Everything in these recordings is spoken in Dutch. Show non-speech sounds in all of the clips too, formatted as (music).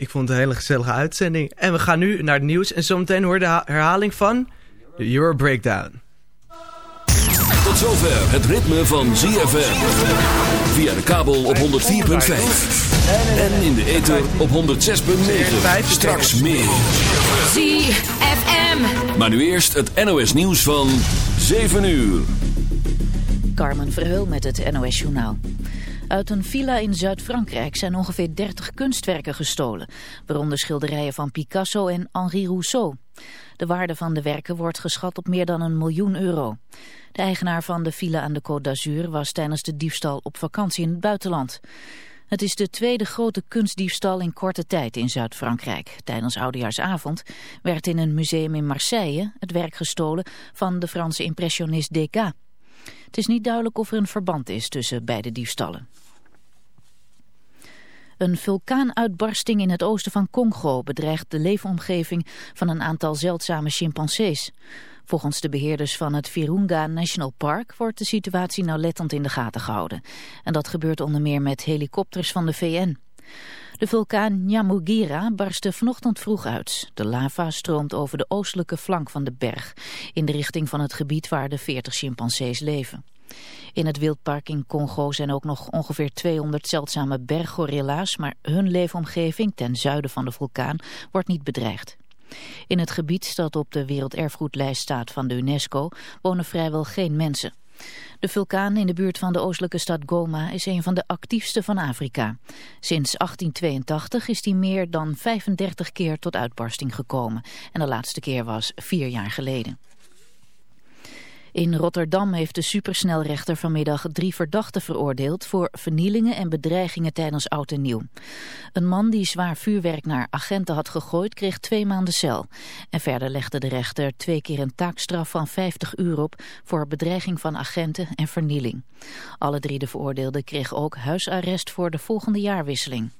Ik vond het een hele gezellige uitzending. En we gaan nu naar het nieuws. En zometeen hoor de herhaling van de Euro Breakdown. Tot zover het ritme van ZFM. Via de kabel op 104.5. En in de ether op 106.9. Straks meer. ZFM. Maar nu eerst het NOS nieuws van 7 uur. Carmen Verheul met het NOS Journaal. Uit een villa in Zuid-Frankrijk zijn ongeveer 30 kunstwerken gestolen, waaronder schilderijen van Picasso en Henri Rousseau. De waarde van de werken wordt geschat op meer dan een miljoen euro. De eigenaar van de villa aan de Côte d'Azur was tijdens de diefstal op vakantie in het buitenland. Het is de tweede grote kunstdiefstal in korte tijd in Zuid-Frankrijk. Tijdens Oudejaarsavond werd in een museum in Marseille het werk gestolen van de Franse impressionist Degas. Het is niet duidelijk of er een verband is tussen beide diefstallen. Een vulkaanuitbarsting in het oosten van Congo bedreigt de leefomgeving van een aantal zeldzame chimpansees. Volgens de beheerders van het Virunga National Park wordt de situatie nauwlettend in de gaten gehouden. En dat gebeurt onder meer met helikopters van de VN. De vulkaan Nyamugira barstte vanochtend vroeg uit. De lava stroomt over de oostelijke flank van de berg, in de richting van het gebied waar de 40 chimpansees leven. In het wildpark in Congo zijn ook nog ongeveer 200 zeldzame berggorilla's, maar hun leefomgeving ten zuiden van de vulkaan wordt niet bedreigd. In het gebied dat op de werelderfgoedlijst staat van de UNESCO wonen vrijwel geen mensen. De vulkaan in de buurt van de oostelijke stad Goma is een van de actiefste van Afrika. Sinds 1882 is die meer dan 35 keer tot uitbarsting gekomen. En de laatste keer was vier jaar geleden. In Rotterdam heeft de supersnelrechter vanmiddag drie verdachten veroordeeld voor vernielingen en bedreigingen tijdens oud en nieuw. Een man die zwaar vuurwerk naar agenten had gegooid kreeg twee maanden cel. En verder legde de rechter twee keer een taakstraf van 50 uur op voor bedreiging van agenten en vernieling. Alle drie de veroordeelden kregen ook huisarrest voor de volgende jaarwisseling.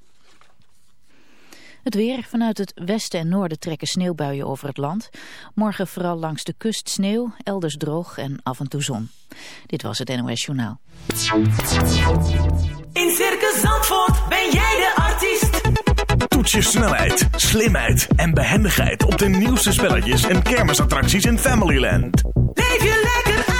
Het weer. Vanuit het westen en noorden trekken sneeuwbuien over het land. Morgen vooral langs de kust sneeuw, elders droog en af en toe zon. Dit was het NOS Journaal. In Circus Zandvoort ben jij de artiest. Toets je snelheid, slimheid en behendigheid op de nieuwste spelletjes en kermisattracties in Familyland. Leef je lekker uit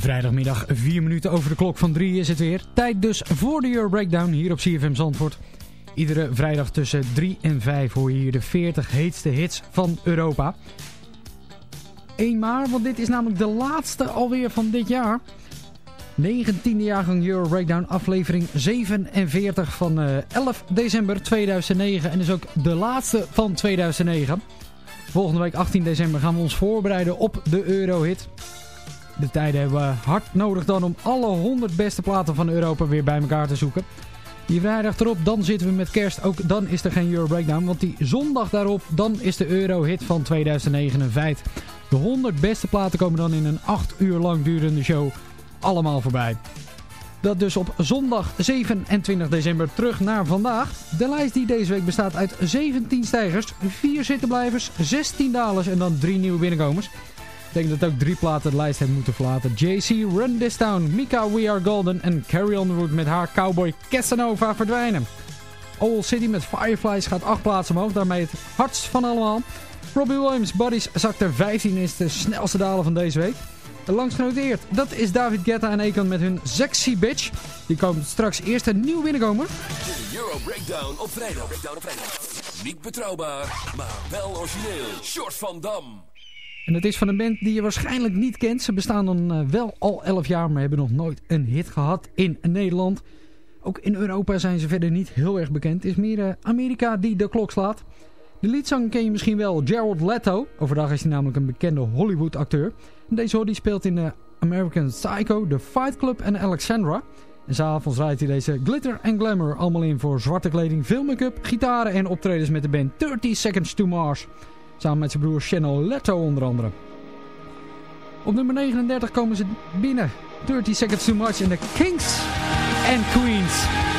Vrijdagmiddag 4 minuten over de klok van 3 is het weer. Tijd dus voor de Euro Breakdown hier op CFM Zandvoort. Iedere vrijdag tussen 3 en 5 hoor je hier de 40 heetste hits van Europa. Eén maar, want dit is namelijk de laatste alweer van dit jaar. 19e jaargang Euro Breakdown aflevering 47 van uh, 11 december 2009. En is ook de laatste van 2009. Volgende week 18 december gaan we ons voorbereiden op de Eurohit. De tijden hebben we hard nodig dan om alle 100 beste platen van Europa weer bij elkaar te zoeken. Die vrijdag erop, dan zitten we met kerst. Ook dan is er geen Euro Breakdown. Want die zondag daarop, dan is de Euro-hit van 2009 een feit. De 100 beste platen komen dan in een 8 uur lang durende show allemaal voorbij. Dat dus op zondag 27 december terug naar vandaag. De lijst die deze week bestaat uit 17 stijgers, 4 zittenblijvers, 16 dalers en dan 3 nieuwe binnenkomers. Ik denk dat ook drie platen de lijst hebben moeten verlaten. JC, Run This Town, Mika, We Are Golden en Carrie Road met haar cowboy Casanova verdwijnen. Owl City met Fireflies gaat acht plaatsen omhoog, daarmee het hardst van allemaal. Robbie Williams, Buddies, zakt er 15 is de snelste dalen van deze week. Langs genoteerd, dat is David Guetta en Akon met hun Sexy Bitch. Die komt straks eerst een nieuw binnenkomer. De Euro Breakdown op. Breakdown op vrijdag. Niet betrouwbaar, maar wel origineel. Short van Dam. En het is van een band die je waarschijnlijk niet kent. Ze bestaan dan wel al 11 jaar, maar hebben nog nooit een hit gehad in Nederland. Ook in Europa zijn ze verder niet heel erg bekend. Het is meer Amerika die de klok slaat. De liedzang ken je misschien wel, Gerald Leto. Overdag is hij namelijk een bekende Hollywood acteur. Deze hoor speelt in de American Psycho, The Fight Club en Alexandra. En s'avonds rijdt hij deze glitter en glamour allemaal in voor zwarte kleding, veel make-up, gitaren en optredens met de band 30 Seconds to Mars. Samen met zijn broer Channel Leto onder andere. Op nummer 39 komen ze binnen. 30 Seconds to Mars in de Kings and Queens.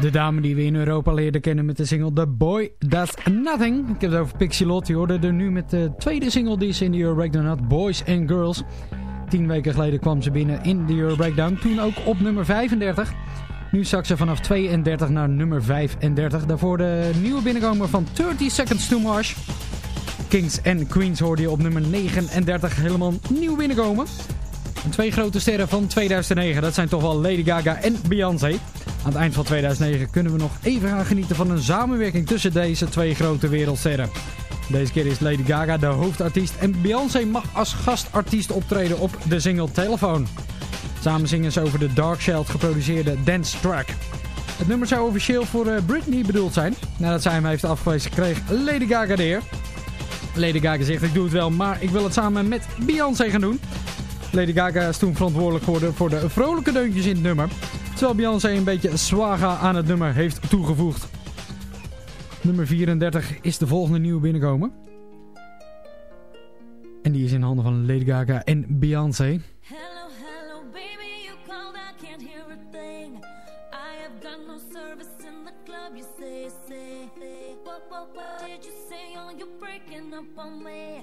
De dame die we in Europa leerden kennen met de single The Boy That's Nothing. Ik heb het over Pixie Lott. Je hoorde er nu met de tweede single die ze in de Euro Breakdown had. Boys and Girls. Tien weken geleden kwam ze binnen in de Euro Breakdown. Toen ook op nummer 35. Nu zak ze vanaf 32 naar nummer 35. Daarvoor de nieuwe binnenkomer van 30 Seconds to Mars. Kings and Queens hoorde je op nummer 39 helemaal nieuw binnenkomen. En twee grote sterren van 2009. Dat zijn toch wel Lady Gaga en Beyoncé. Aan het eind van 2009 kunnen we nog even gaan genieten van een samenwerking tussen deze twee grote wereldsterren. Deze keer is Lady Gaga de hoofdartiest en Beyoncé mag als gastartiest optreden op de single Telephone. Samen zingen ze over de Dark Shell geproduceerde dance track. Het nummer zou officieel voor eh, Britney bedoeld zijn. Nadat zij hem heeft afgewezen kreeg Lady Gaga de. Lady Gaga zegt ik doe het wel, maar ik wil het samen met Beyoncé gaan doen. Lady Gaga is toen verantwoordelijk geworden voor de vrolijke deuntjes in het nummer. Terwijl Beyoncé een beetje swaga aan het nummer heeft toegevoegd. Nummer 34 is de volgende nieuwe binnenkomen. En die is in handen van Lady Gaga en Beyoncé. Hello, hello baby, you called, I can't hear a thing. I have got no service in the club, you say, say. What, what, what did you say? Oh, you're breaking up on me.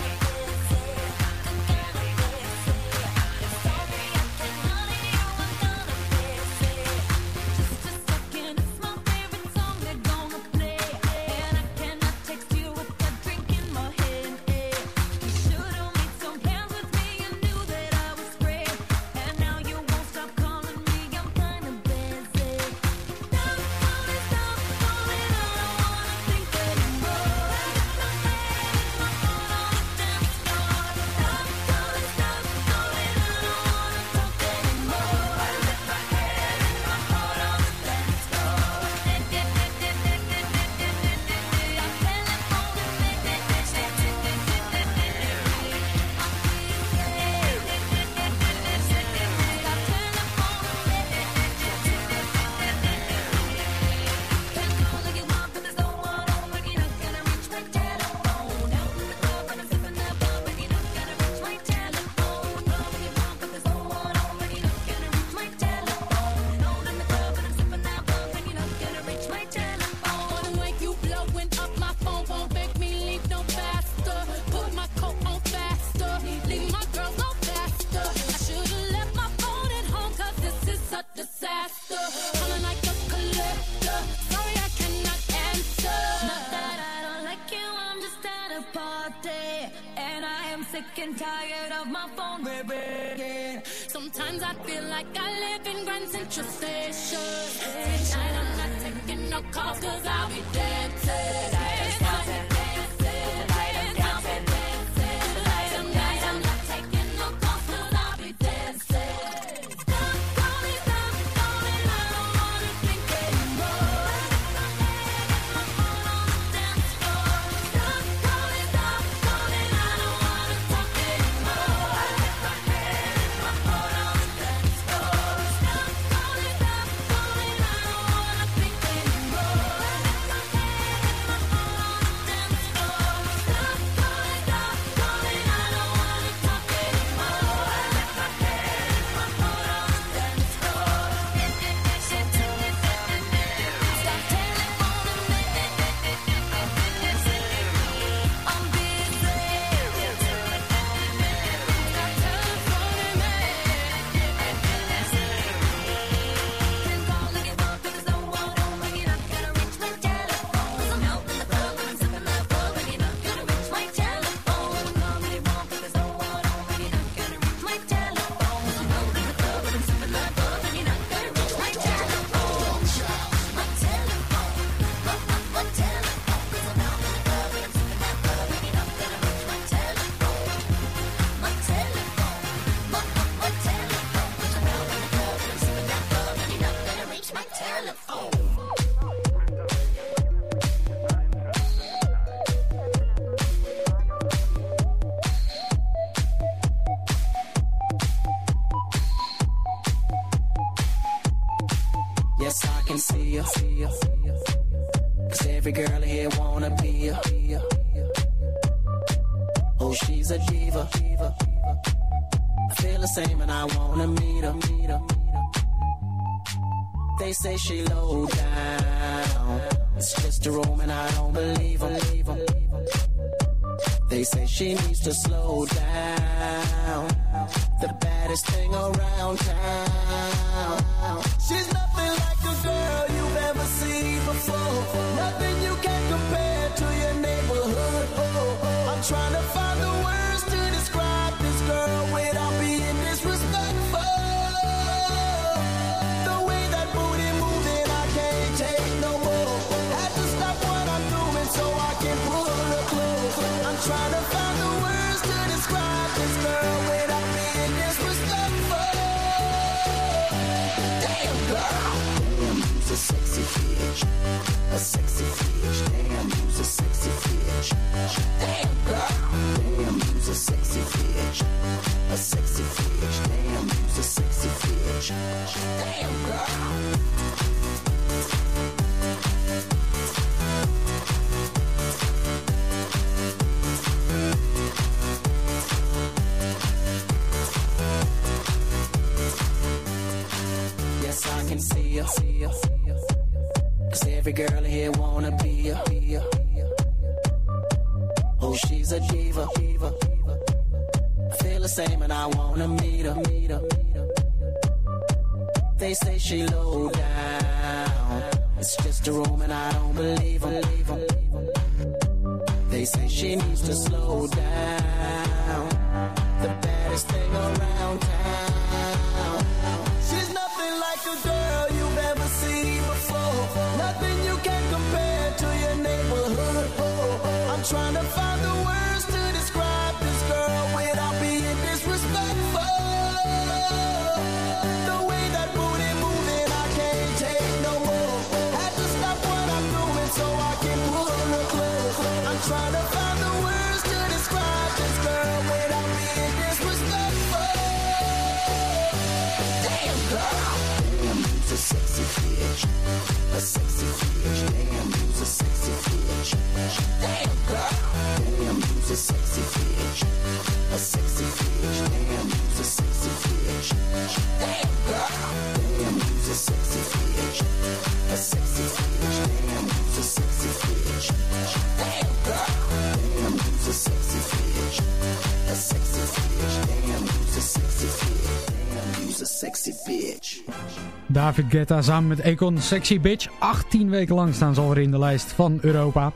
David Guetta samen met Econ Sexy Bitch. 18 weken lang staan ze alweer in de lijst van Europa.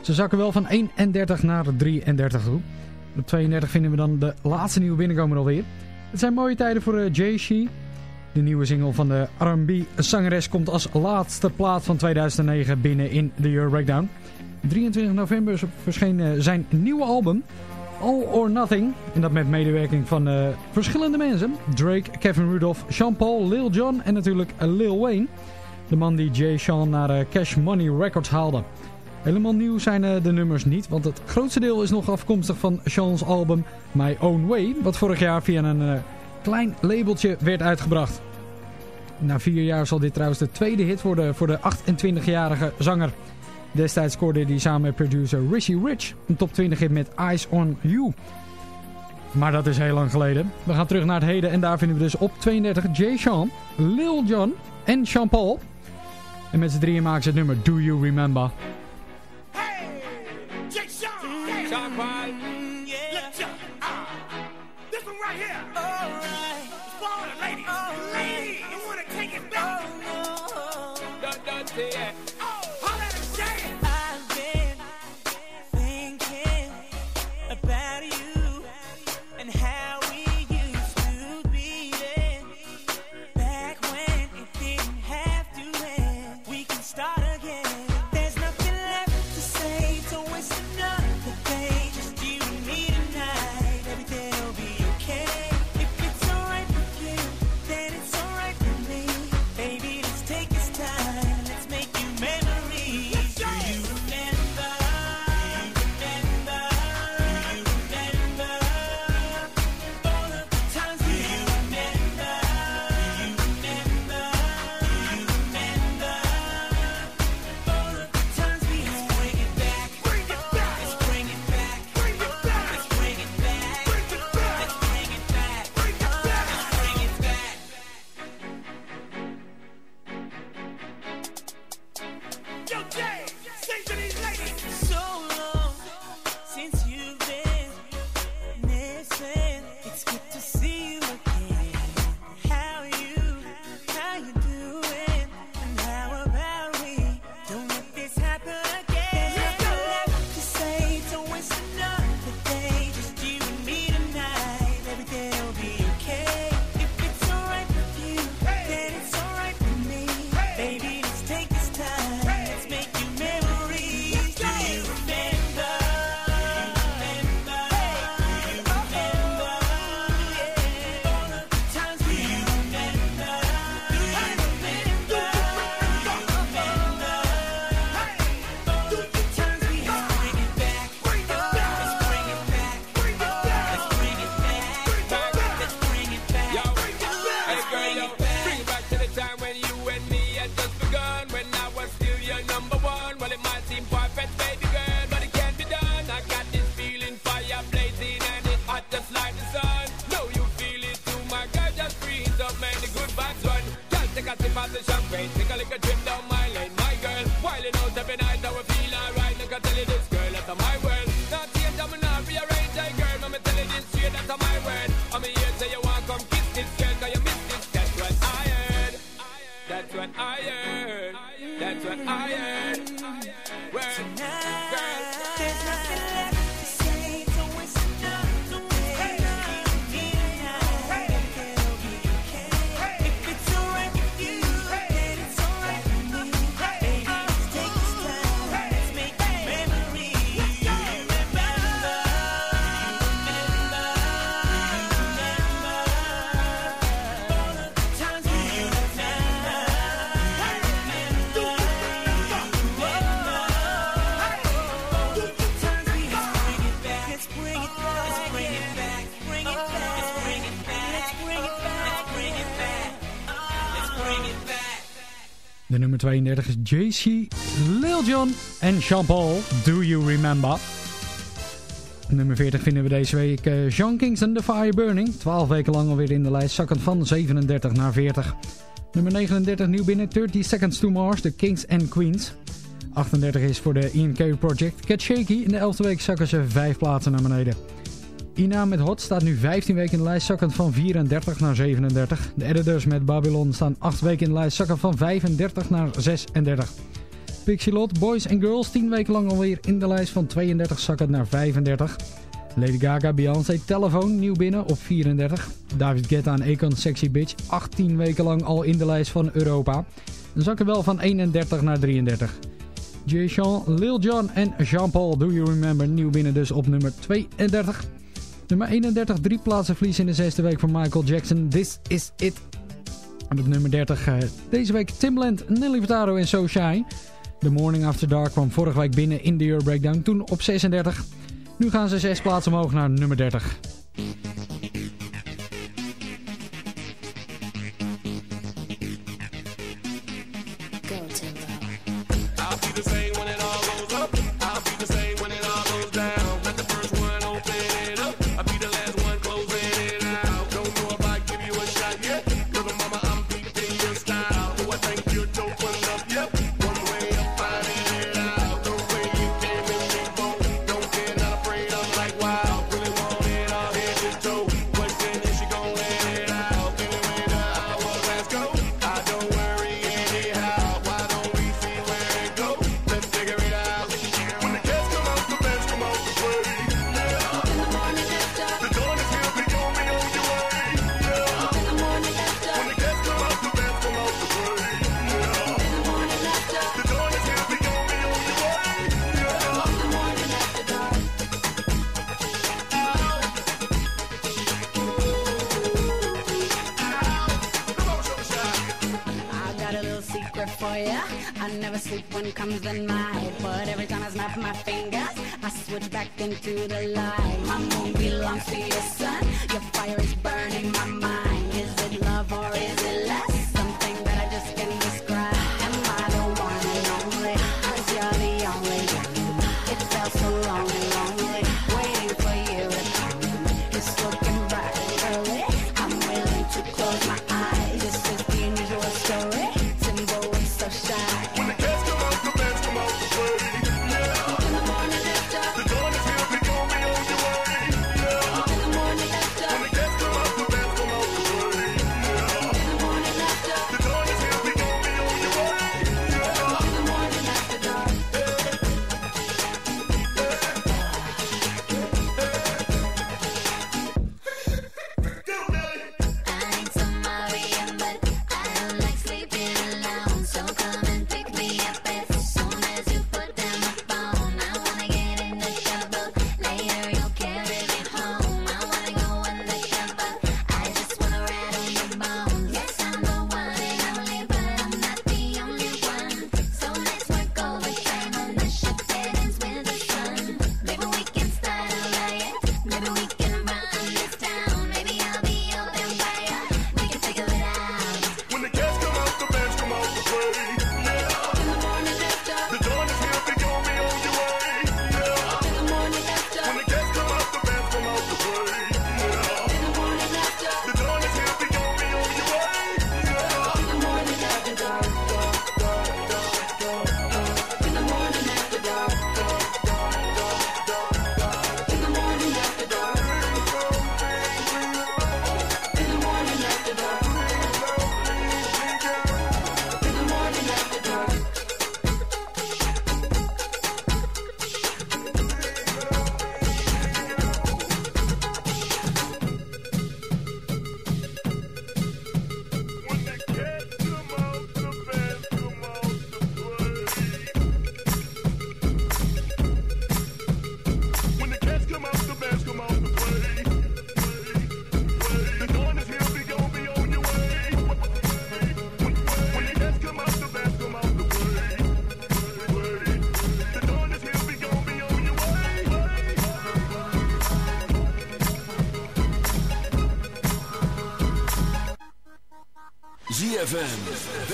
Ze zakken wel van 31 naar 33 toe. Op 32 vinden we dan de laatste nieuwe binnenkomer alweer. Het zijn mooie tijden voor uh, Jay Shee. De nieuwe single van de R&B-zangeres komt als laatste plaat van 2009 binnen in de Euro Breakdown. 23 november verscheen zijn nieuwe album All or Nothing. En dat met medewerking van uh, verschillende mensen. Drake, Kevin Rudolph, Sean Paul, Lil Jon en natuurlijk Lil Wayne. De man die Jay Sean naar Cash Money Records haalde. Helemaal nieuw zijn de nummers niet, want het grootste deel is nog afkomstig van Sean's album My Own Way, wat vorig jaar via een klein labeltje werd uitgebracht. Na vier jaar zal dit trouwens de tweede hit worden voor de 28-jarige zanger. Destijds scoorde hij samen met producer Rishi Rich een top 20 hit met Eyes on You. Maar dat is heel lang geleden. We gaan terug naar het heden en daar vinden we dus op 32 Jay Sean, Lil Jon en Sean Paul. En met z'n drieën maken ze het nummer Do You Remember. Sean Paul. Mm, yeah. Let's jump. Uh, this one right here. All right. It's for all the ladies. All right. Ladies, you want to take it back? Oh, no. Don't, don't say it. De en Jean Paul. Do You Remember? Nummer 40 vinden we deze week uh, Sean Kingston, The Fire Burning. 12 weken lang alweer in de lijst, zakkend van 37 naar 40. Nummer 39 nieuw binnen, 30 Seconds to Mars, The Kings and Queens. 38 is voor de Ian K Project. Cat Shaky, in de 11e week zakken ze 5 plaatsen naar beneden. Ina met Hot staat nu 15 weken in de lijst, zakkend van 34 naar 37. De editors met Babylon staan 8 weken in de lijst, zakken van 35 naar 36. Pixie Lot, Boys and Girls, 10 weken lang alweer in de lijst van 32 zakken naar 35. Lady Gaga, Beyoncé, Telefoon, nieuw binnen op 34. David Guetta en Akon, Sexy Bitch, 18 weken lang al in de lijst van Europa. Dan zakken wel van 31 naar 33. Jay Sean, Lil Jon en Jean-Paul, Do You Remember, nieuw binnen dus op nummer 32. Nummer 31, drie plaatsen verlies in de zesde week van Michael Jackson, This Is It. En op nummer 30 uh, deze week Timbaland, Nelly Furtado en So Shy. The Morning After Dark kwam vorige week binnen in de Euro Breakdown, toen op 36. Nu gaan ze zes plaatsen omhoog naar nummer 30.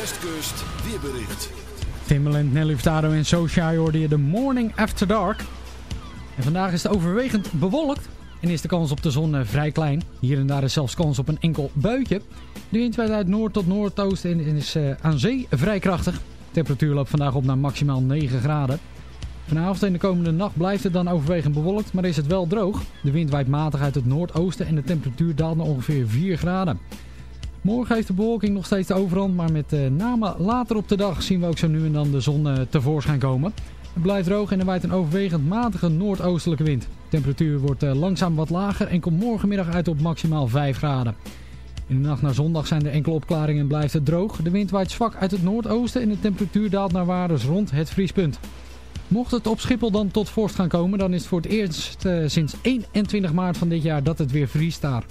Westkust, weerbericht. Timbaland, Nelly Furtado en Socia hoorde de Morning After Dark. En vandaag is het overwegend bewolkt en is de kans op de zon eh, vrij klein. Hier en daar is zelfs kans op een enkel buitje. De wind waait uit noord tot noordoosten en is uh, aan zee vrij krachtig. De temperatuur loopt vandaag op naar maximaal 9 graden. Vanavond en de komende nacht blijft het dan overwegend bewolkt, maar is het wel droog. De wind waait matig uit het noordoosten en de temperatuur daalt naar ongeveer 4 graden. Morgen heeft de bewolking nog steeds de overhand, maar met uh, name later op de dag zien we ook zo nu en dan de zon uh, tevoorschijn komen. Het blijft droog en er waait een overwegend matige noordoostelijke wind. De temperatuur wordt eh, langzaam wat lager en komt morgenmiddag uit op maximaal 5 graden. In de nacht naar zondag zijn er enkele opklaringen en blijft het droog. De wind waait zwak uit het noordoosten en de temperatuur daalt naar waardes rond het vriespunt. Mocht het op Schiphol dan tot vorst gaan komen, dan is het voor het eerst sinds 21 maart van dit jaar dat het weer vriest daar.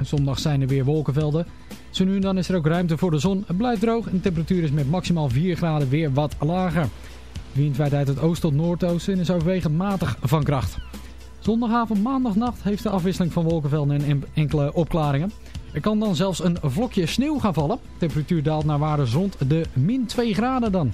Zondag zijn er weer wolkenvelden. Zo nu en dan is er ook ruimte voor de zon. Het blijft droog en de temperatuur is met maximaal 4 graden weer wat lager. De wind waait uit het oost tot noordoosten en is overwegend matig van kracht. Zondagavond, maandagnacht heeft de afwisseling van wolkenvelden en enkele opklaringen. Er kan dan zelfs een vlokje sneeuw gaan vallen. De temperatuur daalt naar waardes rond de min 2 graden dan.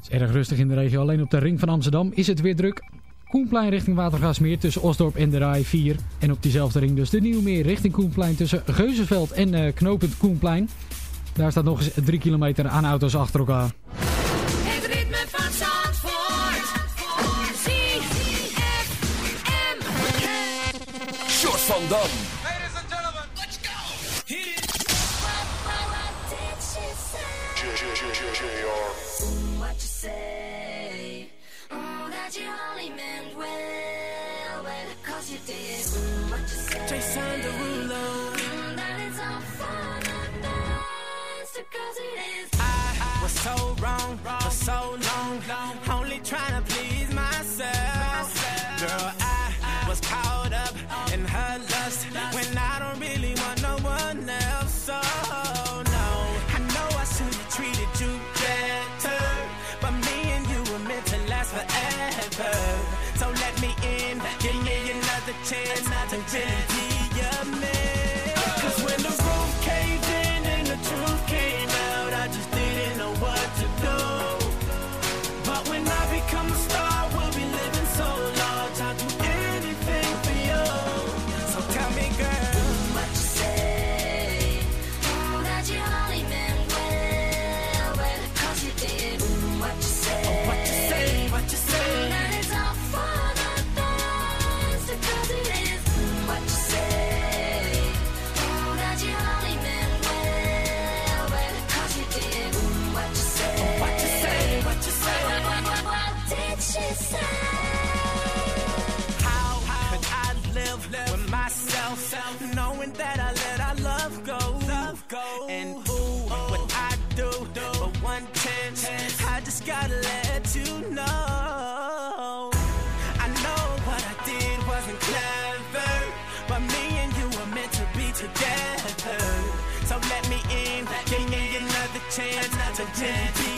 Het is erg rustig in de regio. Alleen op de ring van Amsterdam is het weer druk. Koenplein richting Watergasmeer tussen Osdorp en de Rai 4. En op diezelfde ring dus de Nieuwmeer richting Koenplein tussen Geuzenveld en uh, Knopend Koenplein. Daar staat nog eens 3 kilometer aan auto's achter elkaar. Het ritme van Zandvoort. ZFM. Short van Dam. Ladies and gentlemen. Let's go. Hit it. What you say? sound. pretending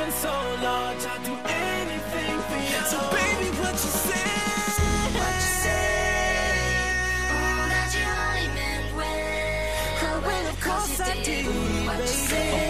we'll be living so large. I'll do anything for you. So baby, what you say? What you say? Oh, that you only meant well. Oh, well, of course I did, did. What baby. What you say?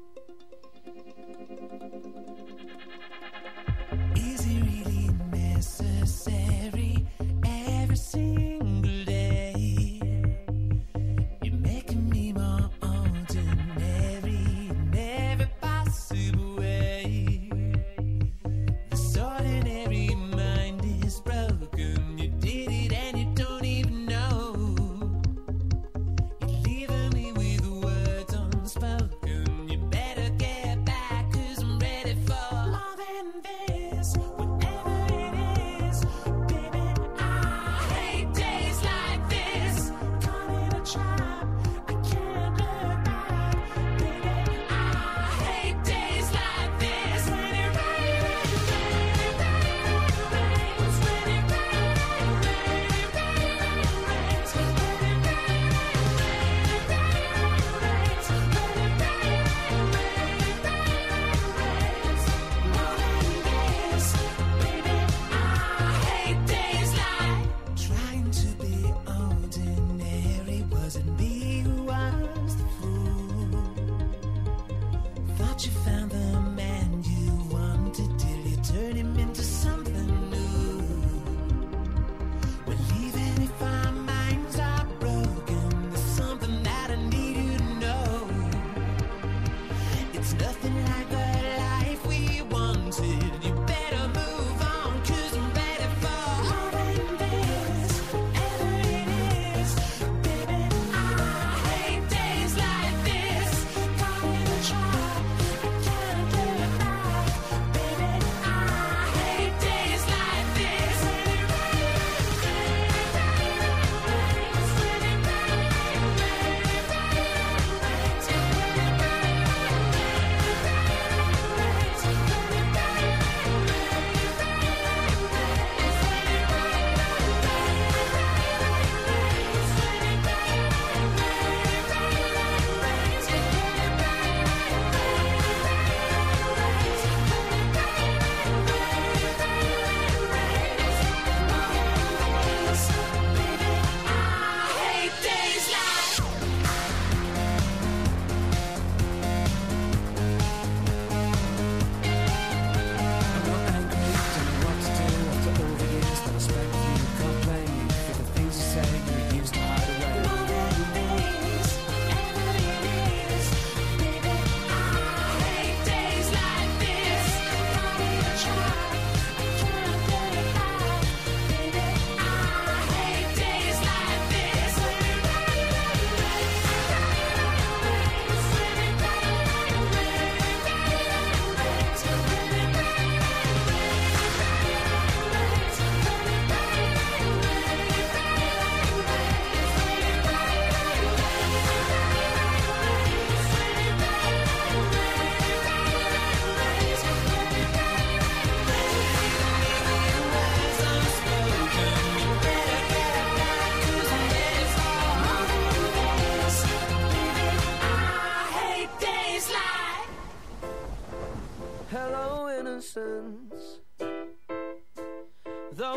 Though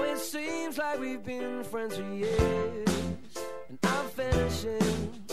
it seems like we've been friends for years, and I'm finishing.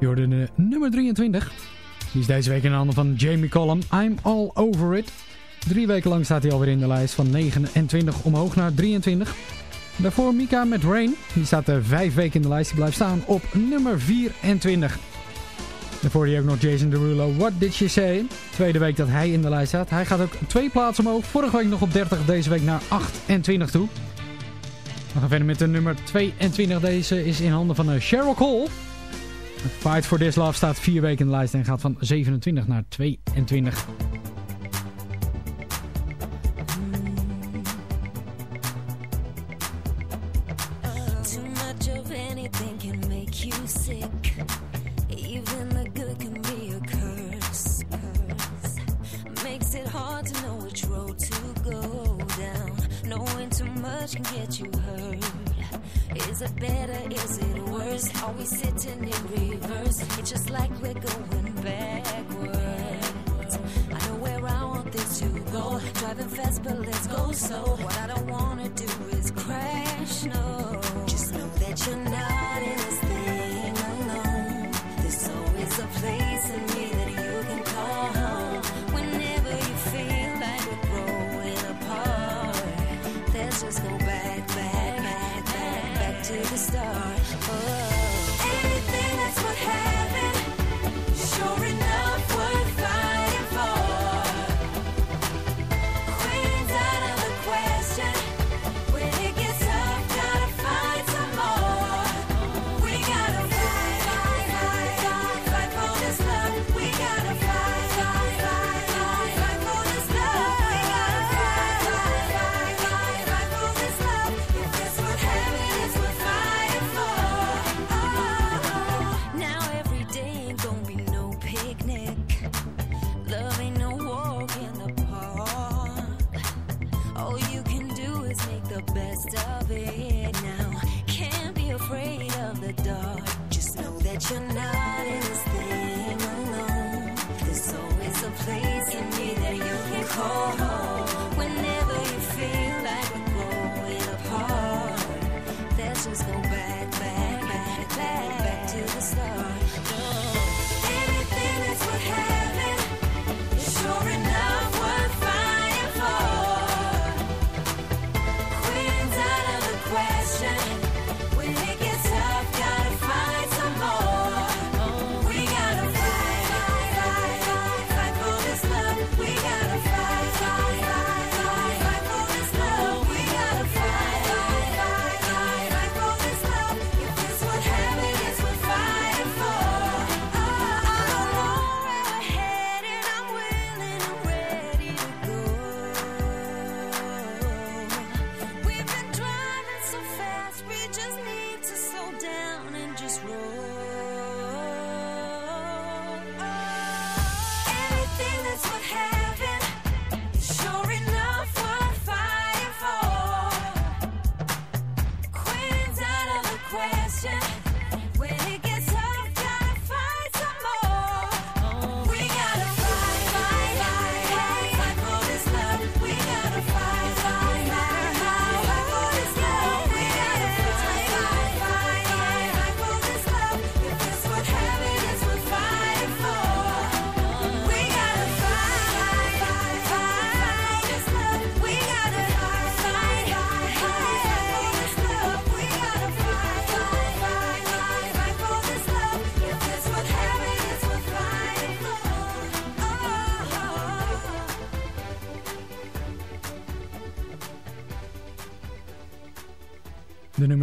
De nummer 23. Die is deze week in de handen van Jamie Collum. I'm all over it. Drie weken lang staat hij alweer in de lijst van 29 omhoog naar 23. Daarvoor Mika met Rain. Die staat er vijf weken in de lijst. Die blijft staan op nummer 24. Daarvoor die ook nog Jason Derulo. What Did You Say? Tweede week dat hij in de lijst staat. Hij gaat ook twee plaatsen omhoog. Vorige week nog op 30, deze week naar 28 toe. We gaan verder met de nummer 22. Deze is in handen van Cheryl Cole. Fight for This Love staat vier weken in de lijst en gaat van 27 naar 22.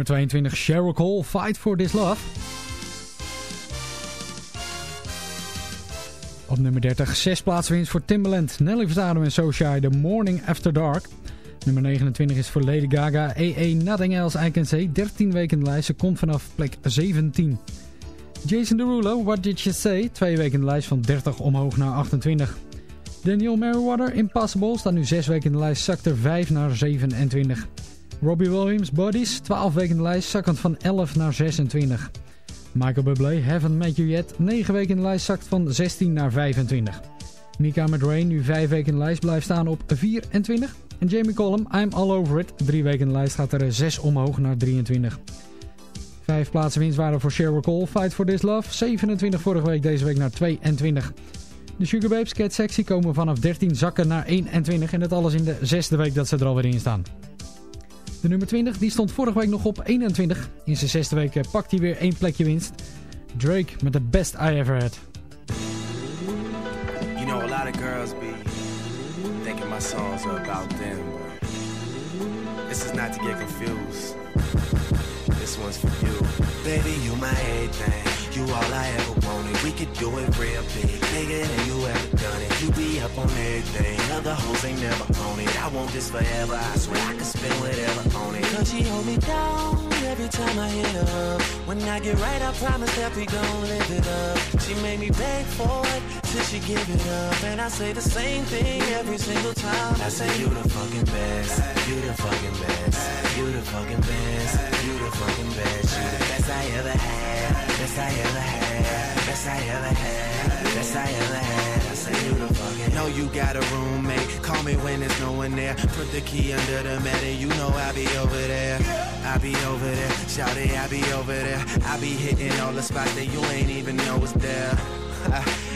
22, Cheryl Cole, Fight for This Love. Op nummer 30, zes plaatsen winst voor Timbaland, Nelly Furtado en Socia, The Morning After Dark. Nummer 29 is voor Lady Gaga, EE Nothing Else I Can Say, 13 weken in de lijst, ze komt vanaf plek 17. Jason Derulo, What Did You Say, twee weken in de lijst van 30 omhoog naar 28. Daniel Merriweather, Impossible, staat nu 6 weken in de lijst, zakt er 5 naar 27. Robbie Williams, Bodies, 12 weken in de lijst, zakkend van 11 naar 26. Michael Bublé, Haven't Met You Yet, 9 weken in de lijst, zakt van 16 naar 25. Mika Rain, nu 5 weken in de lijst, blijft staan op 24. En Jamie Collum, I'm All Over It, 3 weken in de lijst, gaat er 6 omhoog naar 23. Vijf plaatsen winst waren voor Sheryl Cole, Fight for This Love. 27 vorige week, deze week naar 22. De Sugar Babes Cat Sexy komen vanaf 13 zakken naar 21 en dat alles in de zesde week dat ze er alweer in staan. De nummer 20 die stond vorige week nog op 21. In zijn zesde week eh, pakt hij weer één plekje winst. Drake met The Best I Ever Had. You know, a lot of girls be thinking my songs are about them, this is not to get confused. This one's for you. Baby, you my everything. You all I ever wanted. We could do it real big, on everything. Other hoes ain't never on it. I want this forever. I swear I could spend whatever on it. Cause she hold me down every time I hit up. When I get right, I promise that we gon' live it up. She made me beg for it till she give it up. And I say the same thing every single time. I say you the fucking best. You the fucking best. You the fucking best. You the fucking best. You the best I ever had. Best I ever had. Best I ever had. Best I ever had. Know you got a roommate. Call me when there's no one there. Put the key under the mat and you know I'll be over there. I be over there. Shout it, I'll be over there. I'll be hitting all the spots that you ain't even know was there. (laughs)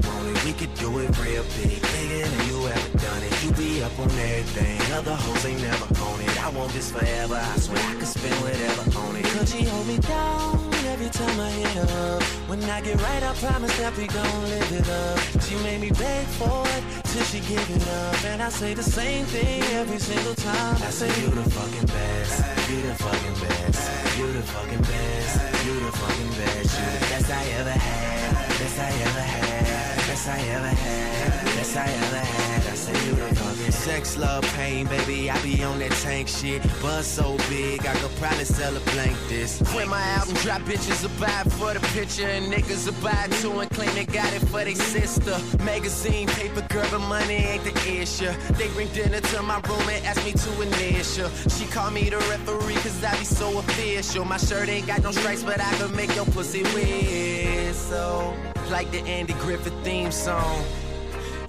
We could do it real big, bigger than you ever done it. You be up on everything. Other hoes ain't never on it. I want this forever. I swear I could spend whatever on it. Cause she hold me down every time I hit her up. When I get right, I promise that we gon' live it up. She made me beg for it till she give it up. And I say the same thing every single time. I say you the fucking best. You the fucking best. You the fucking best. You the fucking best. You the best I ever had. Best I ever had. Best I ever had. Best I ever had. I say you the fucking sex, love, pain, baby. I be on that tank shit. Buzz so big, I could probably sell a blank this. When my album drop, bitches will buy for the picture, and niggas will buy too and claim they got it for their sister. Magazine, paper, girl, but money ain't the issue. They bring dinner to my room and ask me to initial. She call me the referee, cause I be so official. My shirt ain't got no stripes, but I can make your pussy whistle. Like the Andy Griffith theme song.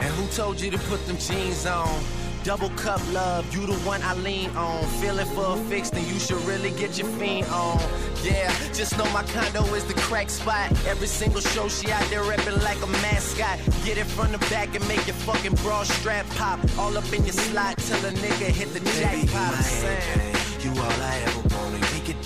And who told you to put them jeans on? Double cup love, you the one I lean on. Feeling for a fix, then you should really get your fiend on. Yeah, just know my condo is the crack spot. Every single show she out there repping like a mascot. Get it from the back and make your fucking bra strap pop. All up in your slot till a nigga hit the jackpot. You all I ever wanted.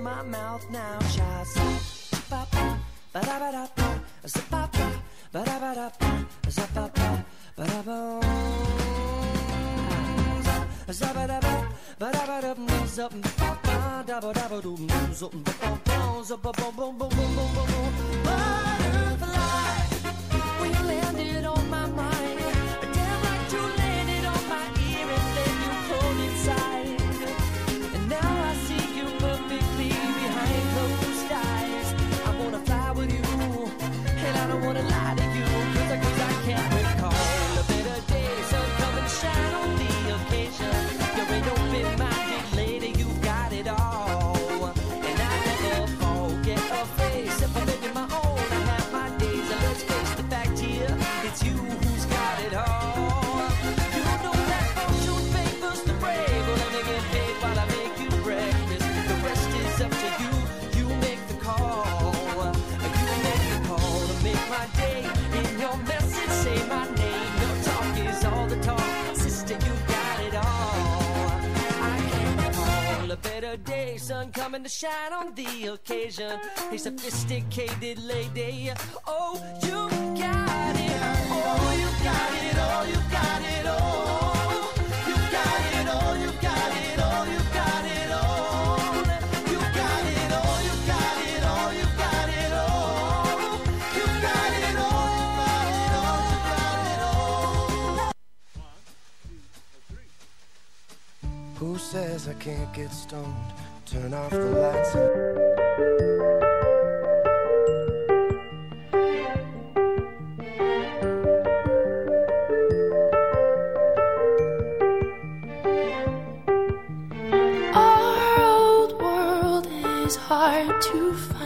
Into my mouth now, shots. Ba ba ba da ba da ba, ba ba ba da ba da ba, ba ba ba ba. Butterfly, when you landed on my mind, damn like wanna lie to you, 'cause I, 'cause I can't recall a better day. Sun come and shine coming to shine on the occasion. A sophisticated lady. Oh, you got it. Oh, you got it. Oh, you got it. Oh, you got it. Oh, you got it. Oh, you got it. Oh, you got it. Oh, you got it. Oh, you got it. Oh, you got it. Oh, Who says I can't get stoned? Turn off the lights. Our old world is hard to find.